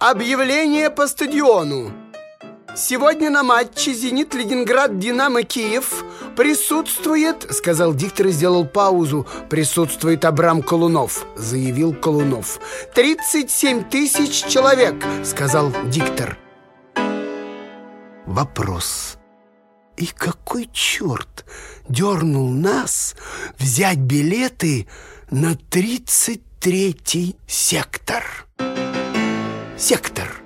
Объявление по стадиону. Сегодня на матче «Зенит Ленинград Динамо Киев» присутствует, сказал диктор и сделал паузу, присутствует Абрам Колунов, заявил Колунов. 37 тысяч человек, сказал диктор. Вопрос. И какой черт дернул нас взять билеты на 33-й сектор? Сектор.